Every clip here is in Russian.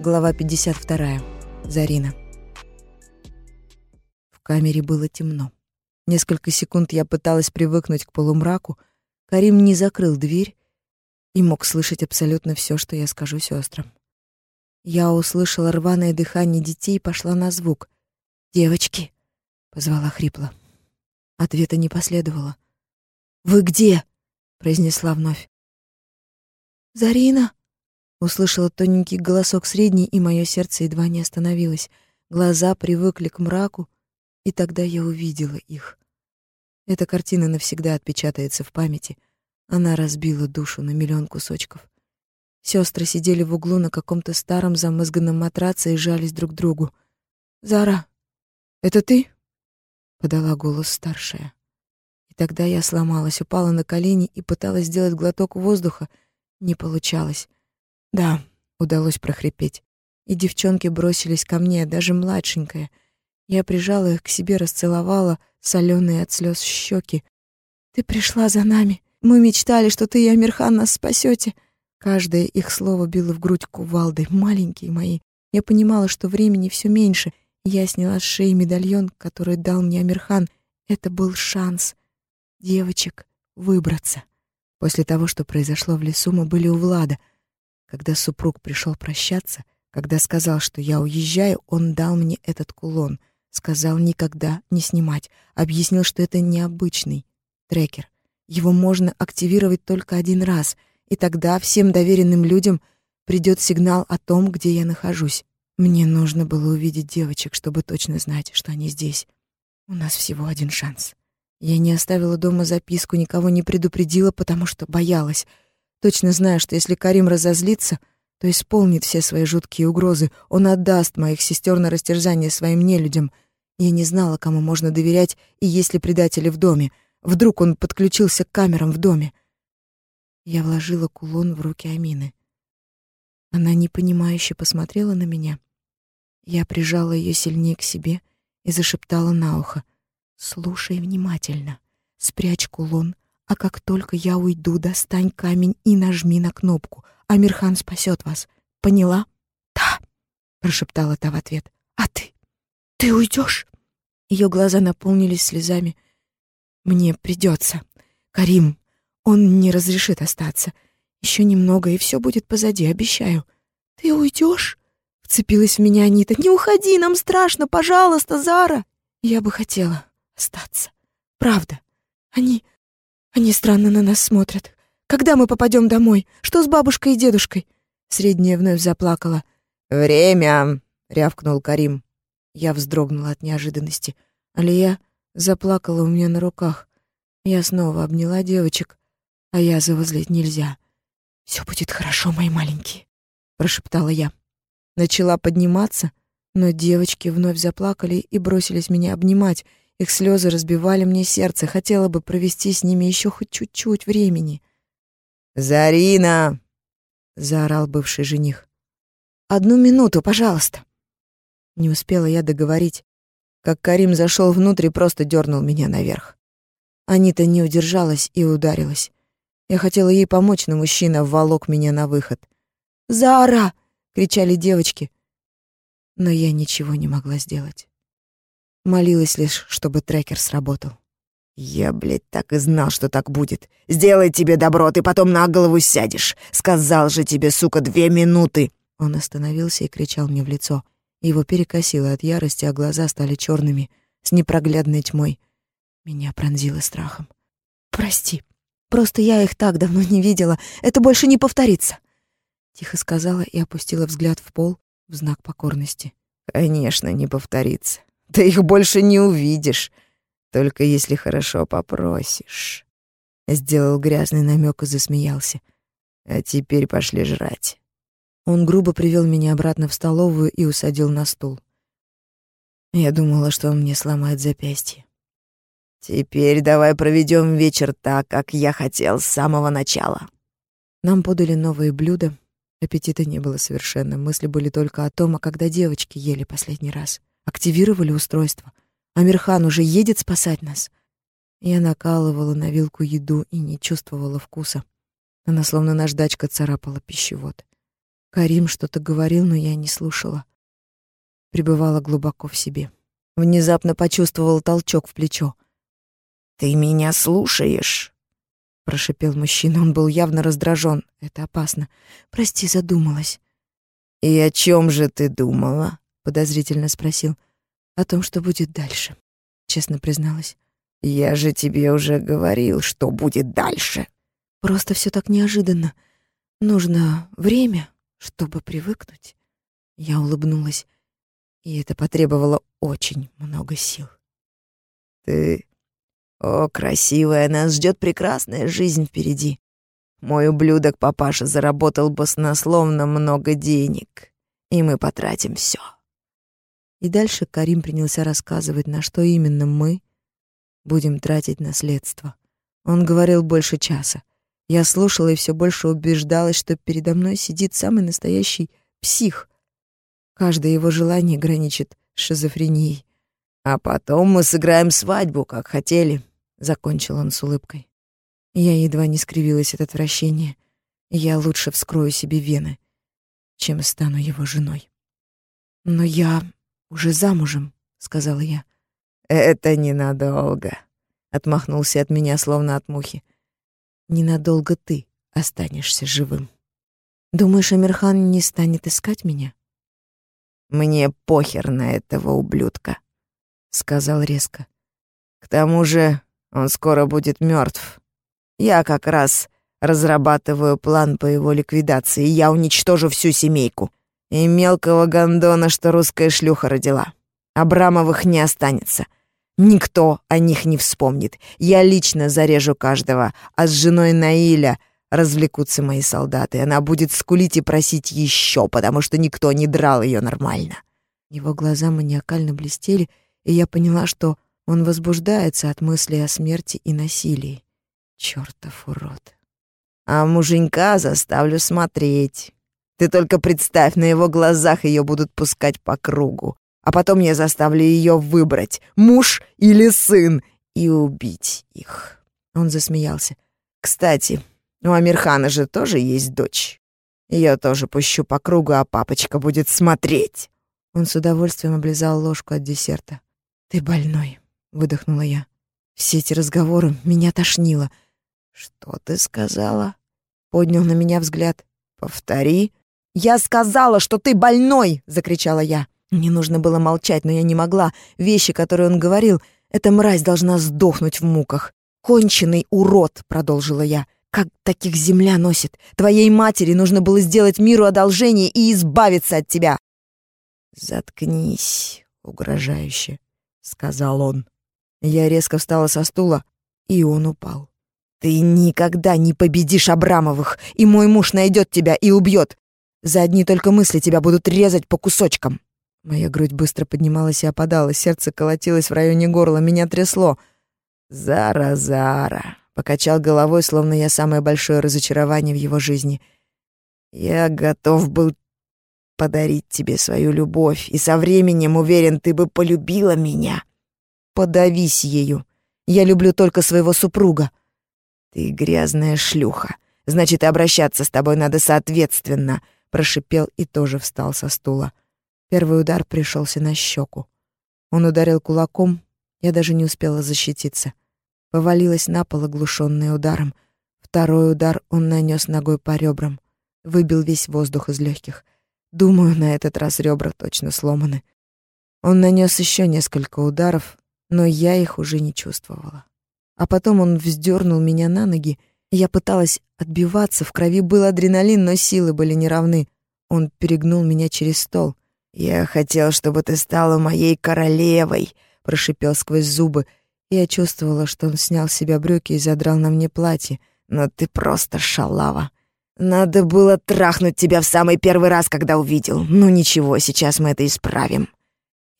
Глава 52. Зарина. В камере было темно. Несколько секунд я пыталась привыкнуть к полумраку. Карим не закрыл дверь и мог слышать абсолютно все, что я скажу сестрам. Я услышала рваное дыхание детей и пошла на звук. «Девочки!» — позвала хрипло. Ответа не последовало. «Вы где?» — произнесла вновь. «Зарина!» — услышала тоненький голосок средний, и мое сердце едва не остановилось. Глаза привыкли к мраку, и тогда я увидела их. Эта картина навсегда отпечатается в памяти. Она разбила душу на миллион кусочков. Сестры сидели в углу на каком-то старом замызганном матраце и жались друг к другу. «Зара, это ты?» — подала голос старшая. И тогда я сломалась, упала на колени и пыталась сделать глоток воздуха. Не получалось. «Да», — удалось прохрипеть. И девчонки бросились ко мне, даже младшенькая. Я прижала их к себе, расцеловала, соленые от слез щеки. «Ты пришла за нами. Мы мечтали, что ты и Амирхан нас спасете. Каждое их слово било в грудь кувалдой, маленькие мои. Я понимала, что времени все меньше. Я сняла с шеи медальон, который дал мне Амирхан. Это был шанс девочек выбраться. После того, что произошло в лесу, мы были у Влада. Когда супруг пришел прощаться, когда сказал, что я уезжаю, он дал мне этот кулон — Сказал никогда не снимать. Объяснил, что это необычный трекер. Его можно активировать только один раз, и тогда всем доверенным людям придет сигнал о том, где я нахожусь. Мне нужно было увидеть девочек, чтобы точно знать, что они здесь. У нас всего один шанс. Я не оставила дома записку, никого не предупредила, потому что боялась. Точно знаю, что если Карим разозлится, то исполнит все свои жуткие угрозы. Он отдаст моих сестер на растерзание своим нелюдям. Я не знала, кому можно доверять и есть ли предатели в доме. Вдруг он подключился к камерам в доме. Я вложила кулон в руки Амины. Она непонимающе посмотрела на меня. Я прижала ее сильнее к себе и зашептала на ухо. «Слушай внимательно. Спрячь кулон, а как только я уйду, достань камень и нажми на кнопку. Амирхан спасет вас. Поняла? Да, прошептала та в ответ. А ты? Ты уйдешь? Ее глаза наполнились слезами. Мне придется. Карим, он не разрешит остаться. Еще немного, и все будет позади, обещаю. Ты уйдешь? Вцепилась в меня Анита. Не уходи, нам страшно, пожалуйста, Зара. Я бы хотела остаться. Правда. Они... Они странно на нас смотрят. Когда мы попадем домой? Что с бабушкой и дедушкой?» Средняя вновь заплакала. «Время!» — рявкнул Карим. Я вздрогнула от неожиданности. Алия заплакала у меня на руках. Я снова обняла девочек, а я завозлить нельзя. «Все будет хорошо, мои маленькие», — прошептала я. Начала подниматься, но девочки вновь заплакали и бросились меня обнимать. Их слезы разбивали мне сердце. Хотела бы провести с ними еще хоть чуть-чуть времени. «Зарина!» — заорал бывший жених. «Одну минуту, пожалуйста!» Не успела я договорить, как Карим зашел внутрь и просто дернул меня наверх. Анита не удержалась и ударилась. Я хотела ей помочь, но мужчина волок меня на выход. «Зара!» — кричали девочки. Но я ничего не могла сделать. Молилась лишь, чтобы трекер сработал. «Я, блядь, так и знал, что так будет. Сделай тебе добро, ты потом на голову сядешь. Сказал же тебе, сука, две минуты!» Он остановился и кричал мне в лицо. Его перекосило от ярости, а глаза стали черными, с непроглядной тьмой. Меня пронзило страхом. «Прости, просто я их так давно не видела. Это больше не повторится!» Тихо сказала и опустила взгляд в пол в знак покорности. «Конечно, не повторится. Ты их больше не увидишь. Только если хорошо попросишь. Сделал грязный намек и засмеялся. А теперь пошли жрать. Он грубо привел меня обратно в столовую и усадил на стул. Я думала, что он мне сломает запястье. Теперь давай проведем вечер так, как я хотел с самого начала. Нам подали новые блюда. Аппетита не было совершенно. Мысли были только о том, а когда девочки ели последний раз. Активировали устройство. Амирхан уже едет спасать нас. Я накалывала на вилку еду и не чувствовала вкуса. Она словно наждачка царапала пищевод. Карим что-то говорил, но я не слушала. Пребывала глубоко в себе. Внезапно почувствовала толчок в плечо. «Ты меня слушаешь?» — прошипел мужчина. Он был явно раздражен. Это опасно. «Прости, задумалась». «И о чем же ты думала?» — подозрительно спросил. «О том, что будет дальше», — честно призналась. «Я же тебе уже говорил, что будет дальше». «Просто все так неожиданно. Нужно время, чтобы привыкнуть». Я улыбнулась, и это потребовало очень много сил. «Ты... О, красивая, нас ждет прекрасная жизнь впереди. Мой ублюдок папаша заработал баснословно много денег, и мы потратим все. И дальше Карим принялся рассказывать, на что именно мы будем тратить наследство. Он говорил больше часа. Я слушала и все больше убеждалась, что передо мной сидит самый настоящий псих. Каждое его желание граничит с шизофренией. «А потом мы сыграем свадьбу, как хотели», — закончил он с улыбкой. Я едва не скривилась от отвращения. Я лучше вскрою себе вены, чем стану его женой. «Но я уже замужем», — сказала я. «Это ненадолго», — отмахнулся от меня, словно от мухи. «Ненадолго ты останешься живым. Думаешь, Амирхан не станет искать меня?» «Мне похер на этого ублюдка», — сказал резко. «К тому же он скоро будет мертв. Я как раз разрабатываю план по его ликвидации. Я уничтожу всю семейку. И мелкого гондона, что русская шлюха родила. Абрамовых не останется. Никто о них не вспомнит. Я лично зарежу каждого, а с женой Наиля развлекутся мои солдаты. Она будет скулить и просить еще, потому что никто не драл ее нормально. Его глаза маниакально блестели, и я поняла, что он возбуждается от мысли о смерти и насилии. Чёртов урод. А муженька заставлю смотреть. Ты только представь, на его глазах ее будут пускать по кругу. А потом я заставлю ее выбрать, муж или сын, и убить их. Он засмеялся. Кстати, у Амирхана же тоже есть дочь. Ее тоже пущу по кругу, а папочка будет смотреть. Он с удовольствием облизал ложку от десерта. «Ты больной», — выдохнула я. Все эти разговоры меня тошнило. «Что ты сказала?» — поднял на меня взгляд. «Повтори». «Я сказала, что ты больной!» — закричала я. Мне нужно было молчать, но я не могла. Вещи, которые он говорил, эта мразь должна сдохнуть в муках. «Конченый урод!» — продолжила я. «Как таких земля носит? Твоей матери нужно было сделать миру одолжение и избавиться от тебя!» «Заткнись!» — угрожающе, — сказал он. Я резко встала со стула, и он упал. Ты никогда не победишь Абрамовых, и мой муж найдет тебя и убьет. За одни только мысли тебя будут резать по кусочкам. Моя грудь быстро поднималась и опадала, сердце колотилось в районе горла, меня трясло. «Зара, Зара!» — покачал головой, словно я самое большое разочарование в его жизни. «Я готов был подарить тебе свою любовь, и со временем, уверен, ты бы полюбила меня. Подавись ею. Я люблю только своего супруга. «Ты грязная шлюха. Значит, обращаться с тобой надо соответственно», — прошипел и тоже встал со стула. Первый удар пришелся на щеку. Он ударил кулаком, я даже не успела защититься. Повалилась на пол, оглушенная ударом. Второй удар он нанес ногой по ребрам. Выбил весь воздух из легких. Думаю, на этот раз ребра точно сломаны. Он нанес еще несколько ударов, но я их уже не чувствовала. А потом он вздернул меня на ноги. Я пыталась отбиваться, в крови был адреналин, но силы были неравны. Он перегнул меня через стол. «Я хотел, чтобы ты стала моей королевой», — прошипел сквозь зубы. Я чувствовала, что он снял с себя брюки и задрал на мне платье. «Но ты просто шалава. Надо было трахнуть тебя в самый первый раз, когда увидел. Ну ничего, сейчас мы это исправим».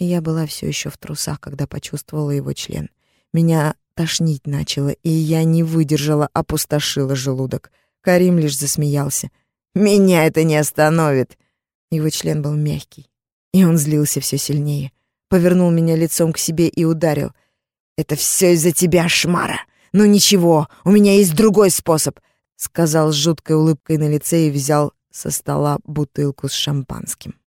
Я была все еще в трусах, когда почувствовала его член. Меня Тошнить начало, и я не выдержала, опустошила желудок. Карим лишь засмеялся. «Меня это не остановит!» Его член был мягкий, и он злился все сильнее. Повернул меня лицом к себе и ударил. «Это все из-за тебя, Шмара! Ну ничего, у меня есть другой способ!» Сказал с жуткой улыбкой на лице и взял со стола бутылку с шампанским.